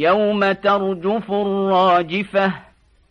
يوم ترجف الراجفة